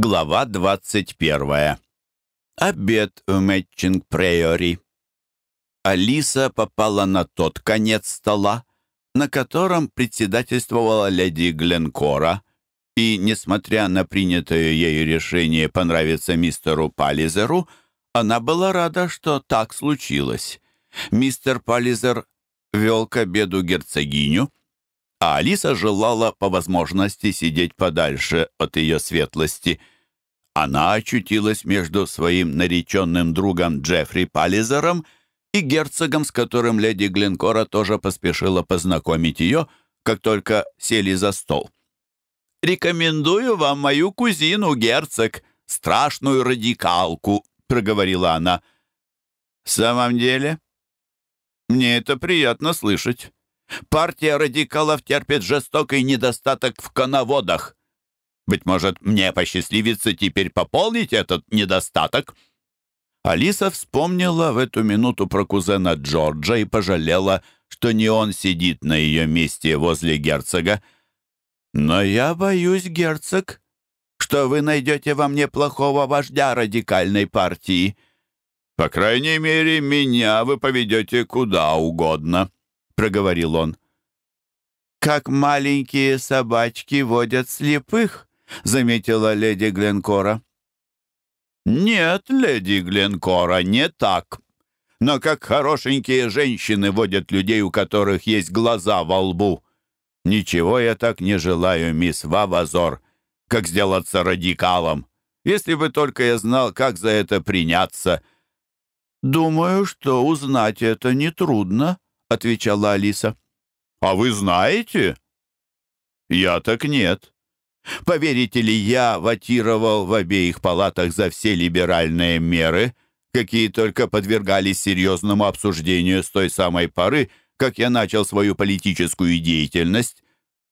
Глава 21. Обед в Мэтчинг-Прейори. Алиса попала на тот конец стола, на котором председательствовала леди Гленкора, и, несмотря на принятое ею решение понравиться мистеру Пализеру, она была рада, что так случилось. Мистер Пализер вел к обеду герцогиню, а Алиса желала по возможности сидеть подальше от ее светлости. Она очутилась между своим нареченным другом Джеффри Пализером и герцогом, с которым леди Глинкора тоже поспешила познакомить ее, как только сели за стол. «Рекомендую вам мою кузину, герцог, страшную радикалку», — проговорила она. «В самом деле?» «Мне это приятно слышать». Партия радикалов терпит жестокий недостаток в коноводах. Быть может, мне посчастливится теперь пополнить этот недостаток?» Алиса вспомнила в эту минуту про кузена Джорджа и пожалела, что не он сидит на ее месте возле герцога. «Но я боюсь, герцог, что вы найдете во мне плохого вождя радикальной партии. По крайней мере, меня вы поведете куда угодно» проговорил он. «Как маленькие собачки водят слепых», — заметила леди Гленкора. «Нет, леди Гленкора, не так. Но как хорошенькие женщины водят людей, у которых есть глаза во лбу. Ничего я так не желаю, мисс Вавазор, как сделаться радикалом. Если бы только я знал, как за это приняться». «Думаю, что узнать это нетрудно», отвечала Алиса. «А вы знаете?» «Я так нет. Поверите ли, я ватировал в обеих палатах за все либеральные меры, какие только подвергались серьезному обсуждению с той самой поры, как я начал свою политическую деятельность,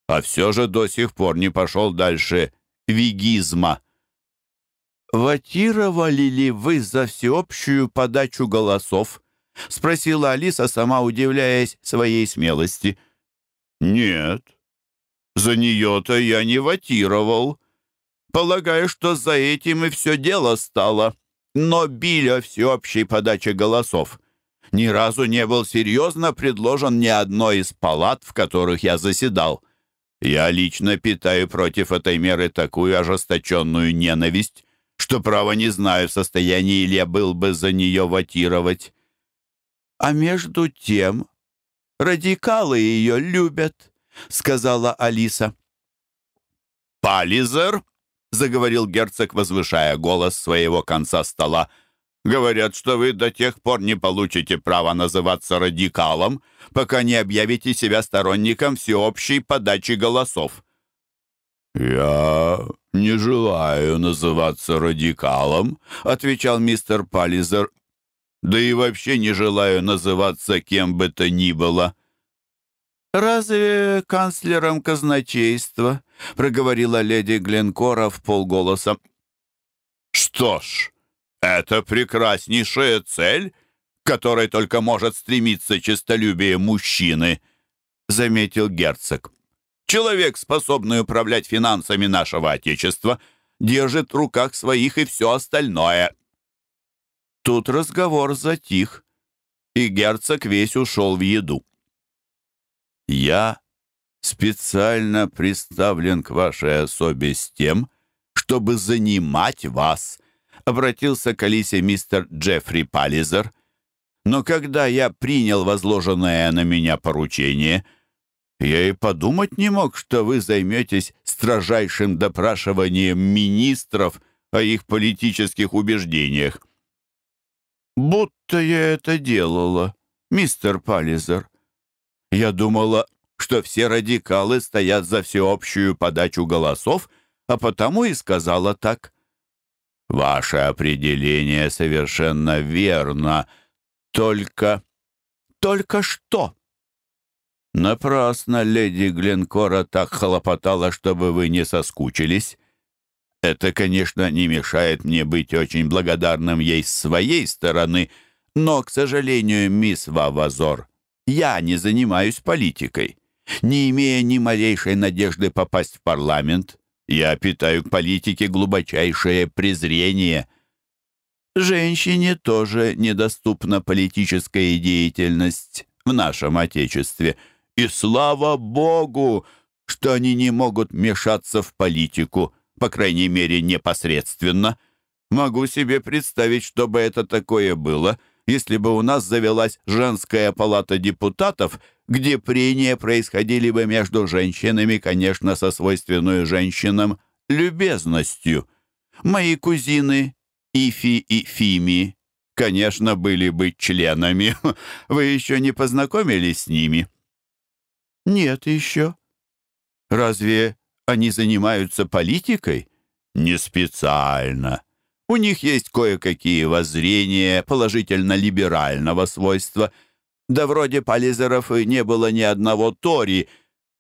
а все же до сих пор не пошел дальше вегизма». «Ватировали ли вы за всеобщую подачу голосов?» Спросила Алиса, сама удивляясь своей смелости. «Нет, за нее-то я не ватировал. Полагаю, что за этим и все дело стало. Но били о всеобщей подаче голосов. Ни разу не был серьезно предложен ни одной из палат, в которых я заседал. Я лично питаю против этой меры такую ожесточенную ненависть, что право не знаю, в состоянии ли я был бы за нее ватировать. «А между тем радикалы ее любят», — сказала Алиса. «Пализер», — заговорил герцог, возвышая голос своего конца стола, «говорят, что вы до тех пор не получите права называться радикалом, пока не объявите себя сторонником всеобщей подачи да и вообще не желаю называться кем бы то ни было». «Разве канцлером казначейства?» — проговорила леди Гленкора в полголоса. «Что ж, это прекраснейшая цель, к которой только может стремиться честолюбие мужчины», — заметил герцог. «Человек, способный управлять финансами нашего Отечества, держит в руках своих и все остальное». Тут разговор затих, и герцог весь ушел в еду. «Я специально приставлен к вашей особе с тем, чтобы занимать вас», — обратился к Алисе мистер Джеффри Пализер. «Но когда я принял возложенное на меня поручение, я и подумать не мог, что вы займетесь строжайшим допрашиванием министров о их политических убеждениях. «Будто я это делала, мистер Паллизер. Я думала, что все радикалы стоят за всеобщую подачу голосов, а потому и сказала так». «Ваше определение совершенно верно. Только...» «Только что?» «Напрасно леди Гленкора Это, конечно, не мешает мне быть очень благодарным ей с своей стороны, но, к сожалению, мисс Вавазор, я не занимаюсь политикой. Не имея ни малейшей надежды попасть в парламент, я питаю к политике глубочайшее презрение. Женщине тоже недоступна политическая деятельность в нашем Отечестве. И слава Богу, что они не могут мешаться в политику по крайней мере, непосредственно. Могу себе представить, что бы это такое было, если бы у нас завелась женская палата депутатов, где прения происходили бы между женщинами, конечно, со свойственной женщинам любезностью. Мои кузины Ифи и Фими, конечно, были бы членами. Вы еще не познакомились с ними? Нет еще. Разве они занимаются политикой? Не специально. У них есть кое-какие воззрения положительно-либерального свойства. Да вроде Полизеров и не было ни одного Тори,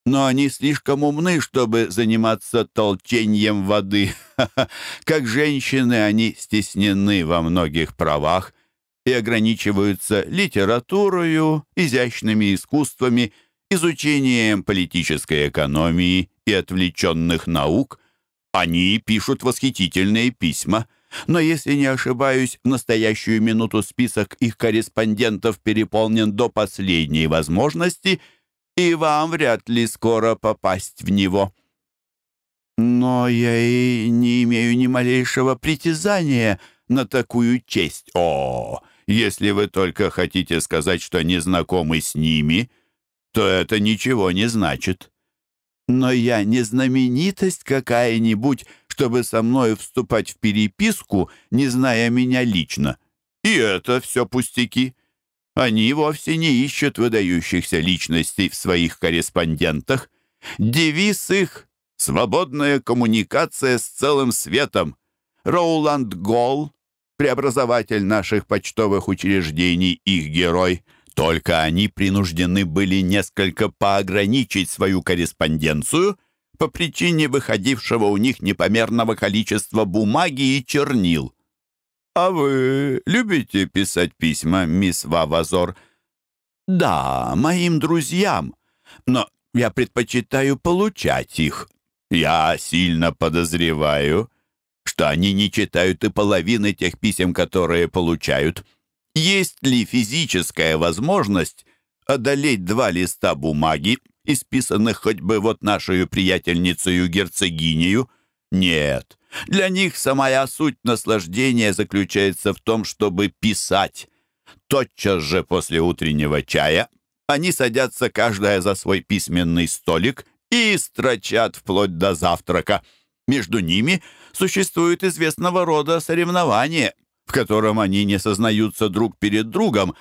но они слишком умны, чтобы заниматься толчением воды. Как женщины они стеснены во многих правах и ограничиваются литературою, изящными искусствами, изучением политической экономии и отвлеченных наук, они пишут восхитительные письма, но, если не ошибаюсь, в настоящую минуту список их корреспондентов переполнен до последней возможности, и вам вряд ли скоро попасть в него. Но я и не имею ни малейшего притязания на такую честь. О, если вы только хотите сказать, что не знакомы с ними, то это ничего не значит. Но я не знаменитость какая-нибудь, чтобы со мной вступать в переписку, не зная меня лично. И это все пустяки. Они вовсе не ищут выдающихся личностей в своих корреспондентах. Девиз их — свободная коммуникация с целым светом. Роуланд Голл, преобразователь наших почтовых учреждений, их герой. Только они принуждены были несколько поограничить свою корреспонденцию по причине выходившего у них непомерного количества бумаги и чернил. «А вы любите писать письма, мисс Вавазор?» «Да, моим друзьям, но я предпочитаю получать их. Я сильно подозреваю, что они не читают и половины тех писем, которые получают есть ли физическая возможность одолеть два листа бумаги, исписанных хоть бы вот нашу приятельницу-герцогинею? Нет. Для них самая суть наслаждения заключается в том, чтобы писать. Тотчас же после утреннего чая они садятся каждая за свой письменный столик и строчат вплоть до завтрака. Между ними существует известного рода соревнование — в котором они не сознаются друг перед другом,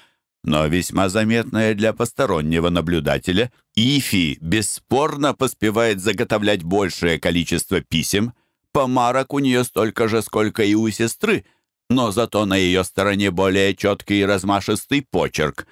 но весьма заметное для постороннего наблюдателя, Ифи бесспорно поспевает заготовлять большее количество писем. Помарок у нее столько же, сколько и у сестры, но зато на ее стороне более четкий и размашистый почерк.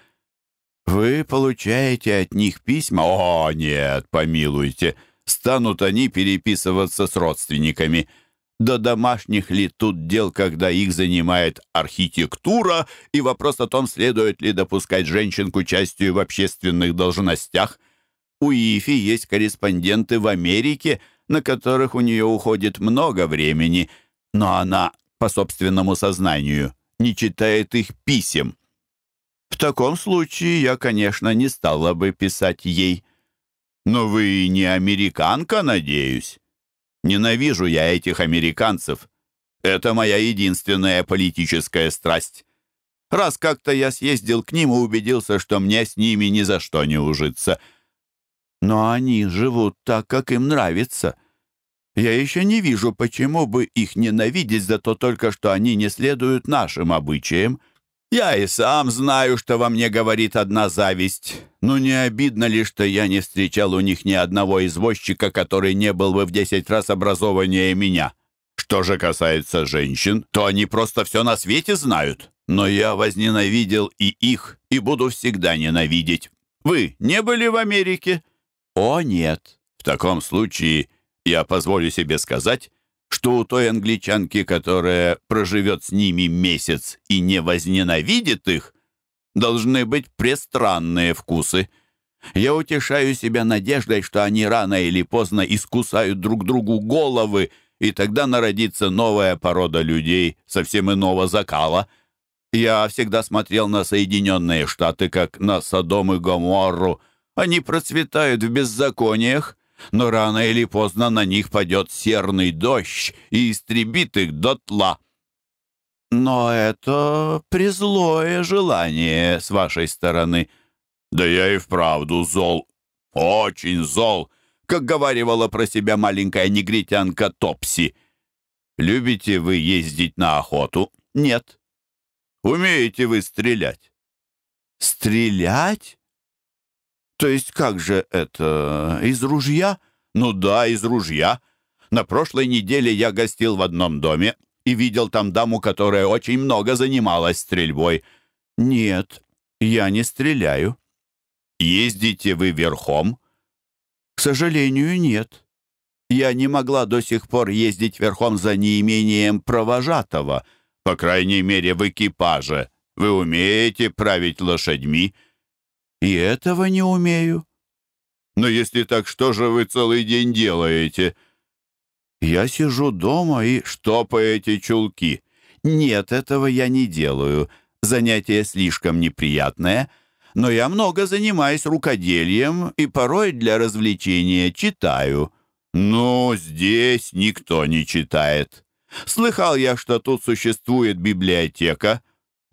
Вы получаете от них письма? О, нет, помилуйте. Станут они переписываться с родственниками — до домашних ли тут дел, когда их занимает архитектура, и вопрос о том, следует ли допускать женщин к участию в общественных должностях. У Ифи есть корреспонденты в Америке, на которых у нее уходит много времени, но она, по собственному сознанию, не читает их писем. В таком случае я, конечно, не стала бы писать ей. Но вы не американка, надеюсь? Ненавижу я этих американцев. Это моя единственная политическая страсть. Раз как-то я съездил к ним и убедился, что мне с ними ни за что не ужиться. Но они живут так, как им нравится. Я еще не вижу, почему бы их ненавидеть за то только, что они не следуют нашим обычаям». Я и сам знаю, что во мне говорит одна зависть. Но не обидно ли, что я не встречал у них ни одного извозчика, который не был бы в десять раз образованнее меня? Что же касается женщин, то они просто все на свете знают. Но я возненавидел и их, и буду всегда ненавидеть. Вы не были в что у той англичанки, которая проживет с ними месяц и не возненавидит их, должны быть престранные вкусы. Я утешаю себя надеждой, что они рано или поздно искусают друг другу головы, и тогда народится новая порода людей совсем иного закала. Я всегда смотрел на Соединенные Штаты, как на Содом и Гоморру. Они процветают в беззакониях, но рано или поздно на них падет серный дождь и истребит их дотла. Но это призлое желание с вашей стороны. Да я и вправду зол, очень зол, как говаривала про себя маленькая негритянка Топси. Любите вы ездить на охоту? Нет. Умеете вы стрелять? Стрелять? То есть как же это? Из ружья? Ну да, из ружья. На прошлой неделе я гостил в одном доме и видел там даму, которая очень много занималась стрельбой. Нет, я не стреляю. Ездите вы верхом? К сожалению, нет. Я не могла до сих пор ездить верхом за неимением провожатого, по крайней мере, в экипаже. Вы умеете править лошадьми?» И этого не умею. Но если так, что же вы целый день делаете? Я сижу дома и штопаете чулки. Нет, этого я не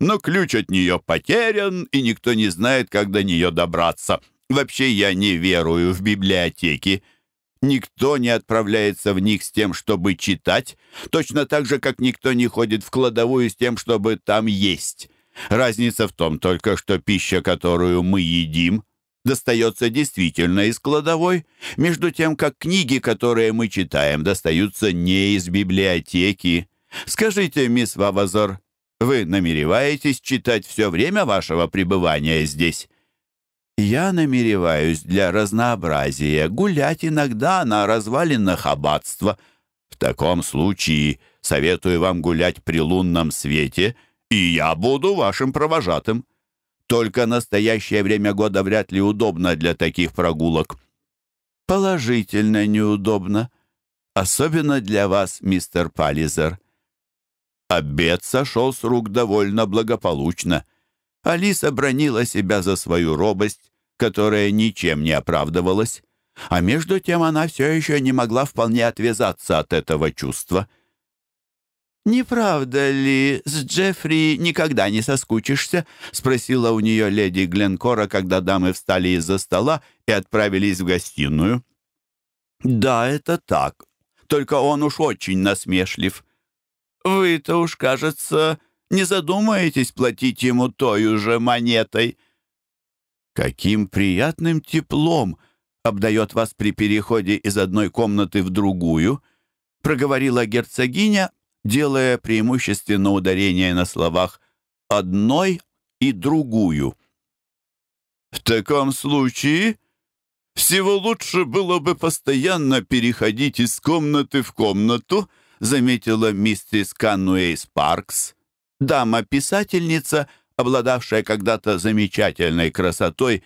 делаю. Занятие слишком неприятное. Но я много занимаюсь рукоделием и порой для развлечения читаю. Но здесь никто не читает. Слыхал я, что тут существует библиотека — но ключ от нее потерян, и никто не знает, как до нее добраться. Вообще я не верую в библиотеки. Никто не отправляется в них с тем, чтобы читать, точно так же, как никто не ходит в Вы намереваетесь читать все время вашего пребывания здесь?» «Я намереваюсь для разнообразия гулять иногда на развалинах аббатства. В таком случае советую вам гулять при лунном свете, и я буду вашим провожатым. Только настоящее время года вряд ли удобно для таких прогулок». «Положительно неудобно. Особенно для вас, мистер Паллизер». Обед сошел с рук довольно благополучно. Алиса бронила себя за свою робость, которая ничем не оправдывалась. А между тем она все еще не могла вполне отвязаться от этого чувства. «Не правда ли, с Джеффри никогда не соскучишься?» — спросила у нее леди Гленкора, когда дамы встали из-за стола и отправились в гостиную. «Да, это так. Только он уж очень насмешлив». Вы-то уж, кажется, не задумаетесь платить ему той же монетой. Каким приятным теплом обдает вас при переходе из одной комнаты в другую, проговорила герцогиня, делая преимущественно ударение на словах «одной» и «другую». «В таком случае всего лучше было бы постоянно переходить из комнаты в комнату», заметила миссис Кануэйс Паркс, дама-писательница, обладавшая когда-то замечательной красотой,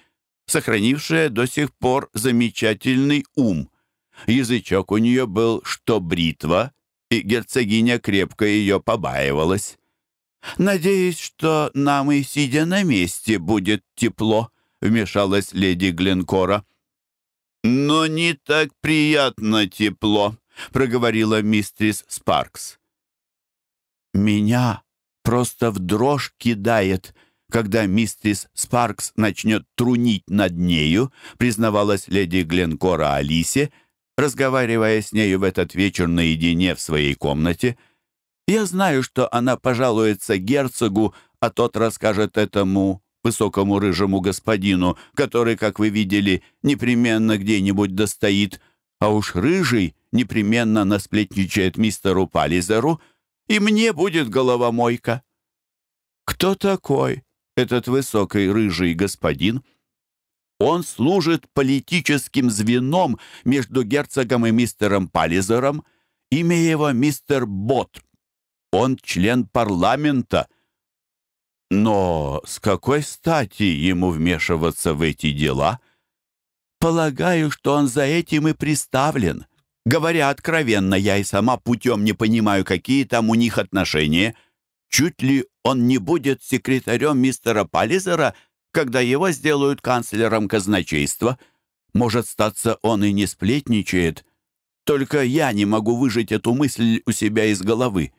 сохранившая до сих пор замечательный ум. Язычок у нее был что бритва, и герцогиня крепко ее побаивалась. «Надеюсь, что нам и сидя на месте будет тепло», — вмешалась леди Глинкора. «Но не так приятно тепло», проговорила мистрис Спаркс. «Меня просто в дрожь кидает, когда мистрис Спаркс начнет трунить над нею», признавалась леди Гленкора Алисе, разговаривая с нею в этот вечер наедине в своей комнате. «Я знаю, что она пожалуется герцогу, а тот расскажет этому высокому рыжему господину, который, как вы видели, непременно где-нибудь достоит», а уж рыжий непременно насплетничает мистеру Паллизеру, и мне будет головомойка. Кто такой этот высокий рыжий господин? Он служит политическим звеном между герцогом и мистером Паллизером. Имя его мистер Бот. Он член парламента. Но с какой стати ему вмешиваться в эти дела — полагаю, что он за этим и приставлен. Говоря откровенно, я и сама путем не понимаю, какие там у них отношения. Чуть ли он не будет секретарем мистера Паллизера, когда его сделают канцлером казначейства. Может, статься, он и не сплетничает. Только я не могу выжить эту мысль у себя из головы.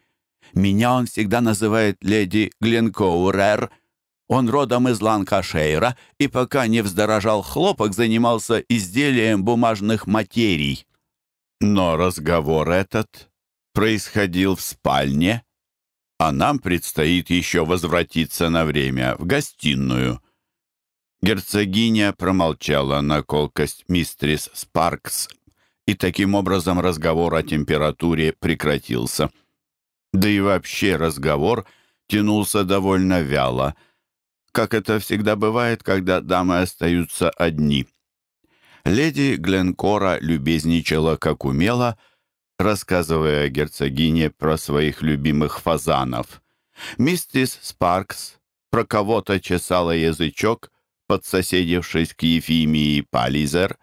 Меня он всегда называет леди Гленкоурер — он родом из Ланкашейра и пока не вздорожал хлопок, занимался изделием бумажных материй. Но разговор этот происходил в спальне, а нам предстоит еще возвратиться на время в гостиную. Герцогиня промолчала на колкость мистрис Спаркс, и таким образом разговор о температуре прекратился. Да и вообще разговор тянулся довольно вяло — как это всегда бывает, когда дамы остаются одни. Леди Гленкора любезничала, как умела, рассказывая герцогине про своих любимых фазанов. Мистис Спаркс про кого-то чесала язычок, подсоседившись к Ефимии Пализер,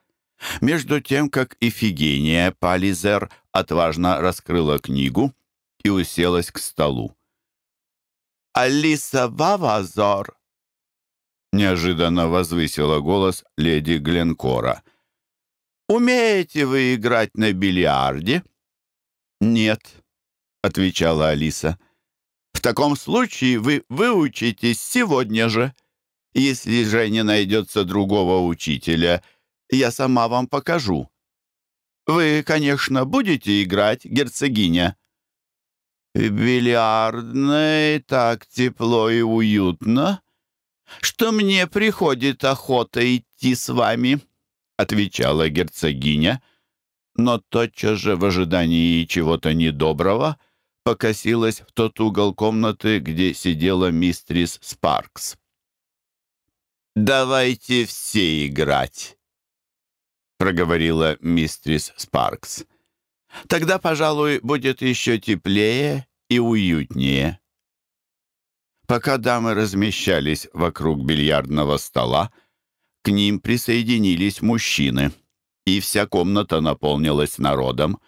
между тем, как Ифигения Пализер отважно раскрыла книгу и уселась к столу. «Алиса Вавазор!» неожиданно возвысила голос леди Гленкора. «Умеете вы играть на бильярде?» «Нет», — отвечала Алиса. «В таком случае вы выучитесь сегодня же. Если же не найдется другого учителя, я сама вам покажу. Вы, конечно, будете играть, герцогиня?» «В бильярдной так тепло и уютно», что мне приходит охота идти с вами», — отвечала герцогиня. Но тотчас же в ожидании чего-то недоброго покосилась в тот угол комнаты, где сидела мистрис Спаркс. «Давайте все играть», — проговорила мистрис Спаркс. «Тогда, пожалуй, будет еще теплее и уютнее». Пока дамы размещались вокруг бильярдного стола, к ним присоединились мужчины, и вся комната наполнилась народом.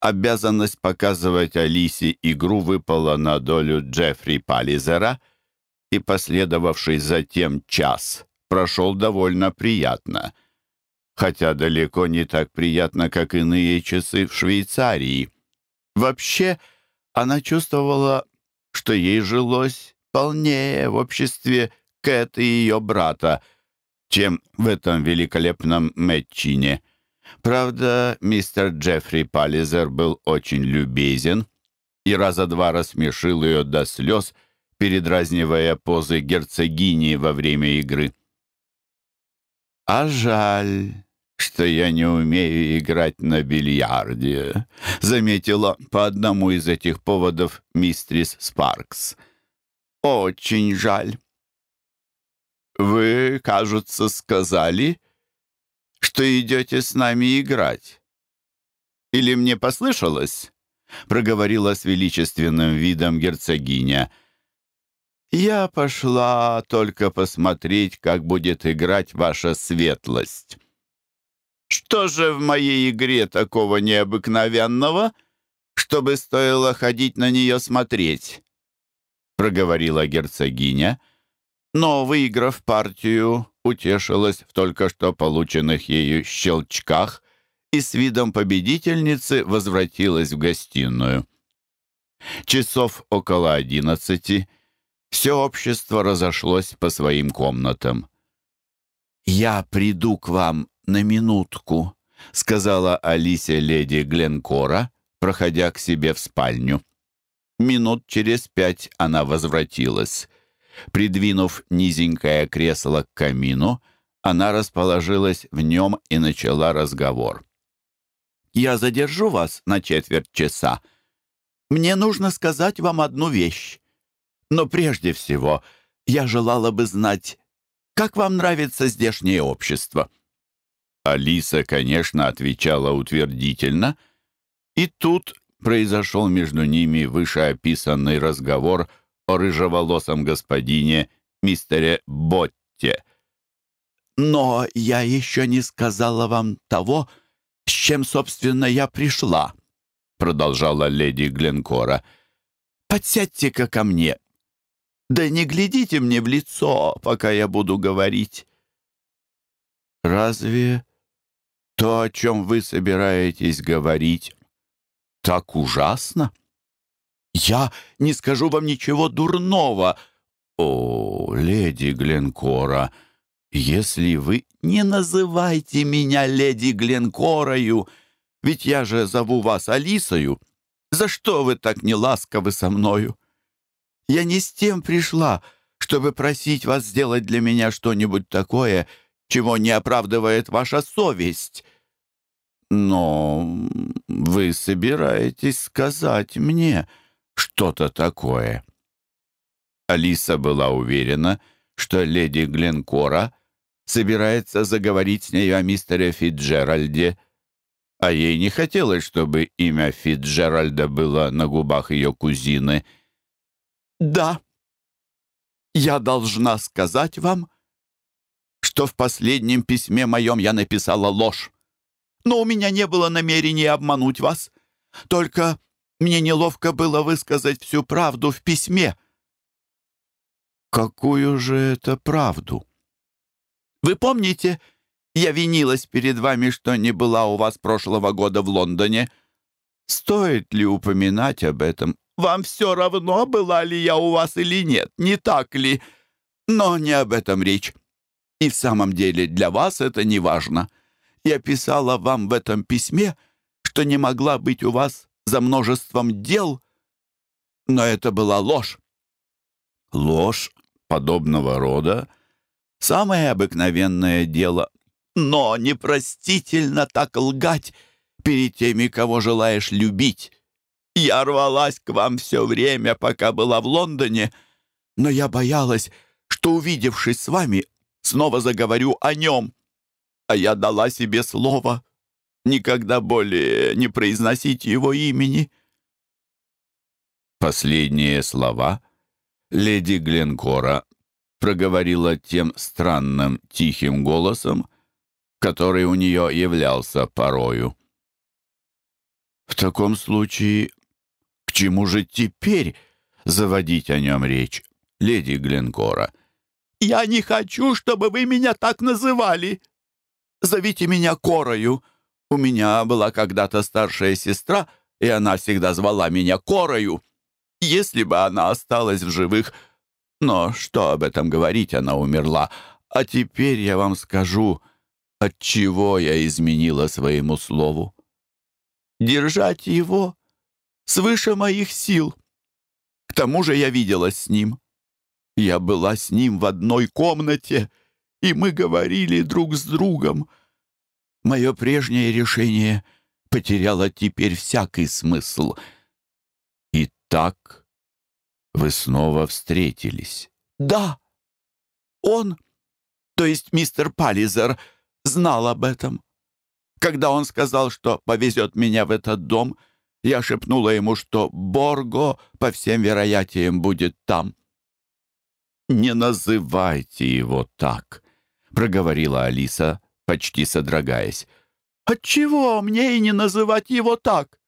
Обязанность показывать Алисе игру выпала на долю Джеффри Паллизера — и последовавший затем час прошел довольно приятно, хотя далеко не так приятно, как иные часы в Швейцарии. Вообще, она чувствовала, что ей жилось полнее в обществе Кэт и ее брата, чем в этом великолепном Мэтчине. Правда, мистер Джеффри Паллизер был очень любезен и раза два рассмешил ее до слез, передразнивая позы герцогини во время игры. «А жаль, что я не умею играть на бильярде», — заметила по одному из этих поводов мистрис Спаркс — очень жаль». «Вы, кажется, сказали, что идете с нами играть. Или мне послышалось?» — проговорила с величественным видом герцогиня. «Я пошла только посмотреть, как будет играть ваша светлость». «Что же в моей игре такого необыкновенного, чтобы стоило ходить на нее смотреть?» проговорила герцогиня, но, выиграв партию, утешилась в только что полученных ею щелчках и с видом победительницы возвратилась в гостиную. Часов около одиннадцати все общество разошлось по своим комнатам. «Я приду к вам на минутку», — сказала Алисе леди Гленкора, проходя к себе в спальню минут через пять она возвратилась. Придвинув низенькое кресло к камину, она расположилась в нем и начала разговор. «Я задержу вас на четверть часа. Мне нужно сказать вам одну вещь. Но прежде всего я желала бы знать, как вам нравится здешнее общество?» Алиса, конечно, отвечала утвердительно. И тут произошел между ними вышеописанный разговор о рыжеволосом господине мистере Ботте. «Но я еще не сказала вам того, с чем, собственно, я пришла», продолжала леди Гленкора. «Подсядьте-ка ко мне. Да не глядите мне в лицо, пока я буду говорить». «Разве то, о чем вы собираетесь говорить, так ужасно?» «Я не скажу вам ничего дурного!» «О, леди Гленкора, если вы не называйте меня леди Гленкорою, ведь я же зову вас Алисою, за что вы так не ласковы Но вы собираетесь сказать мне что-то такое?» Алиса была уверена, что леди Гленкора собирается заговорить с ней о мистере Фитджеральде, а ей не хотелось, чтобы имя Фитджеральда было на губах ее кузины. «Да, я должна сказать вам, что в последнем письме моем я написала ложь но у меня не было намерения обмануть вас. Только мне неловко было высказать всю правду в письме». «Какую же это правду?» «Вы помните, я винилась перед вами, что не была у вас прошлого года в Лондоне? Стоит ли упоминать об этом? Вам все равно, была ли я у вас или нет, не так ли? Но не об этом речь. И в самом деле для вас это не важно». Я писала вам в этом письме, что не могла быть у вас за множеством дел, но это была ложь. Ложь подобного рода — самое обыкновенное дело. Но непростительно так лгать перед теми, кого желаешь любить. Я рвалась к вам все время, пока была в Лондоне, но я боялась, что, а я дала себе слово никогда более не произносить его имени». Последние слова леди Гленкора проговорила тем странным тихим голосом, который у нее являлся порою. «В таком случае, к чему же теперь заводить о нем речь, леди Гленкора?» «Я не хочу, чтобы вы меня так называли», Зовите меня Корою. У меня была когда-то старшая сестра, и она всегда звала меня Корою. Если бы она осталась в живых... Но что об этом говорить, она умерла. А теперь я вам скажу, от чего я изменила своему слову. Держать его свыше моих сил. К тому же я виделась с ним. Я была с ним в одной комнате — и мы говорили друг с другом. Мое прежнее решение потеряло теперь всякий смысл — так вы снова встретились. Да, он, то есть мистер Паллизер, знал об этом. Когда он сказал, что повезет меня в этот дом, я шепнула ему, что Борго, по всем вероятиям, будет там. проговорила Алиса, почти содрогаясь. «Отчего мне и не называть его так?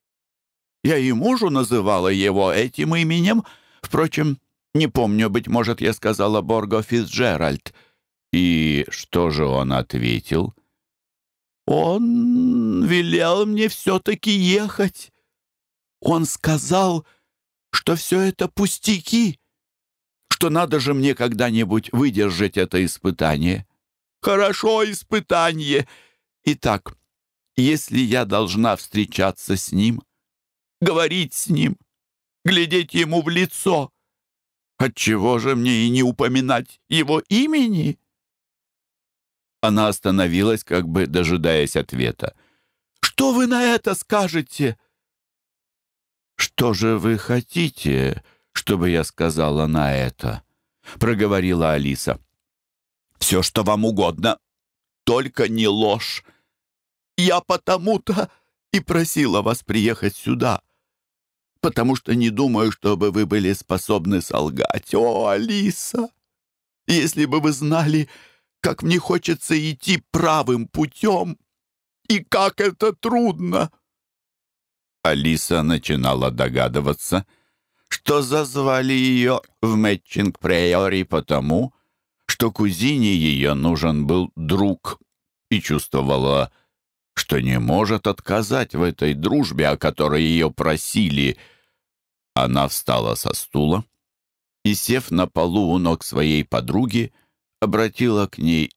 Я и мужу называла его этим именем. Впрочем, не помню, быть может, я сказала Борго Фицджеральд». «И что же он ответил?» «Он велел мне все-таки ехать. Он сказал, что все это пустяки, что надо же мне когда-нибудь выдержать это испытание». Хорошо испытание. Итак, если я должна встречаться с ним, говорить с ним, глядеть ему в лицо. Отчего же мне и не упоминать его имени?» Она остановилась, как бы дожидаясь все, что вам угодно, только не ложь. Я потому-то и просила вас приехать сюда, потому что не думаю, чтобы вы были способны солгать. О, Алиса, если бы вы знали, как мне хочется идти правым путем, и как это трудно!» Алиса начинала догадываться, что зазвали ее в мэтчинг приори потому, что кузине ее нужен был друг, и чувствовала, что не может отказать в этой дружбе, о которой ее просили. Она встала со стула и, сев на полу у ног своей подруги, обратила к ней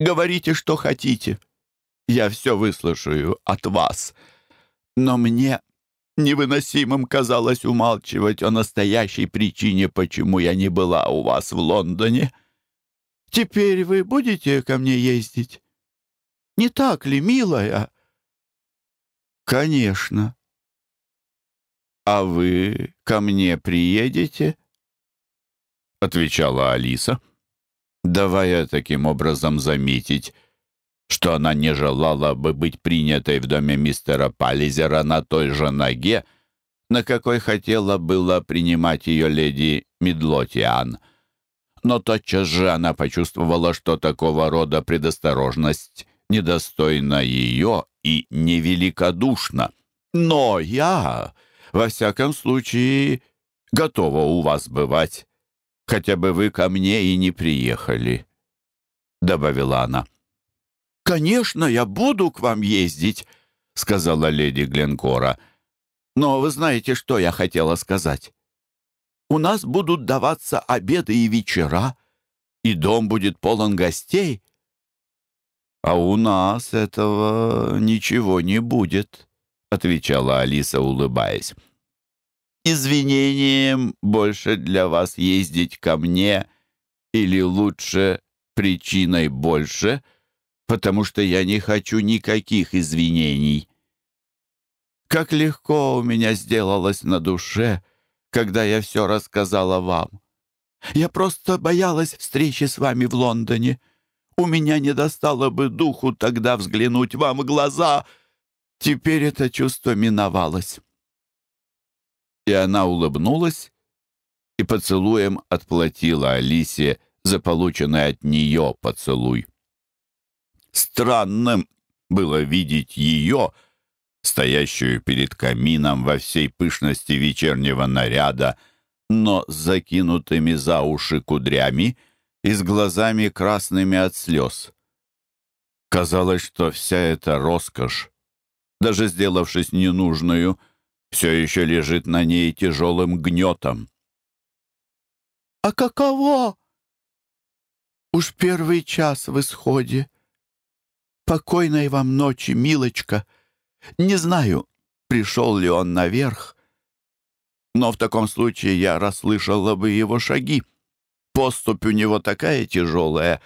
лицо и поцеловала ее. «Я знала, что вы будете добры ко мне», — проговорила леди Гленкора. «Говорите, что хотите. Я все выслушаю от вас. Но мне невыносимым казалось умалчивать о настоящей причине, давая таким образом заметить, что она не желала бы быть принятой в доме мистера Паллизера на той же ноге, на какой хотела было принимать ее леди Медлотиан. Но тотчас же она почувствовала, что такого рода предосторожность недостойна ее и невеликодушна. «Но я, во всяком случае, готова у вас бывать», хотя бы вы ко мне и не приехали», — добавила она. «Конечно, я буду к вам ездить», — сказала леди Гленкора. «Но вы знаете, что я хотела сказать. У нас будут даваться обеды и вечера, и дом будет полон гостей». «А у нас этого ничего не будет», — отвечала Алиса, улыбаясь извинением больше для вас ездить ко мне или лучше причиной больше, потому что я не хочу никаких извинений. Как легко у меня сделалось на душе, когда я все рассказала вам. Я просто боялась встречи с вами в Лондоне. У меня не достало бы духу тогда взглянуть вам в глаза. Теперь это чувство миновалось. И она улыбнулась и поцелуем отплатила Алисе за полученный от нее поцелуй. Странным было видеть ее, стоящую перед камином во всей пышности вечернего наряда, но с закинутыми за уши кудрями и с глазами красными от слез. Казалось, что вся эта роскошь даже сделавшись ненужную, все еще лежит на ней тяжелым гнетом. «А каково?» «Уж первый час в исходе. Покойной вам ночи, милочка. Не знаю, пришел ли он наверх, но в таком случае я расслышала бы его шаги. Поступь у него такая тяжелая.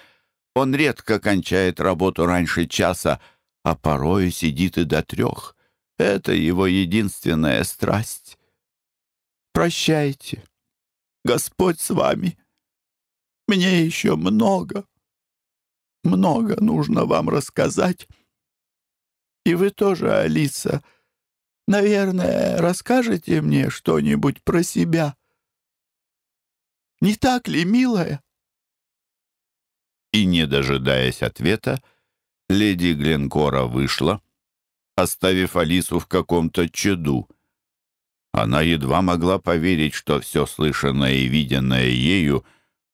Он редко кончает работу раньше часа, а порою сидит и до трех. Это его единственная страсть. Прощайте. Господь с вами. Мне еще много, много нужно вам рассказать. И вы тоже, Алиса, наверное, расскажете мне что-нибудь про себя. Не так ли, милая?» И, не дожидаясь ответа, леди Гленкора вышла, оставив Алису в каком-то чаду. Она едва могла поверить, что все слышанное и виденное ею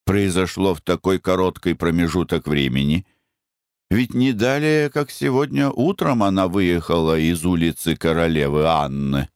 произошло в такой короткий промежуток времени. Ведь не далее, как сегодня утром она выехала из улицы королевы Анны.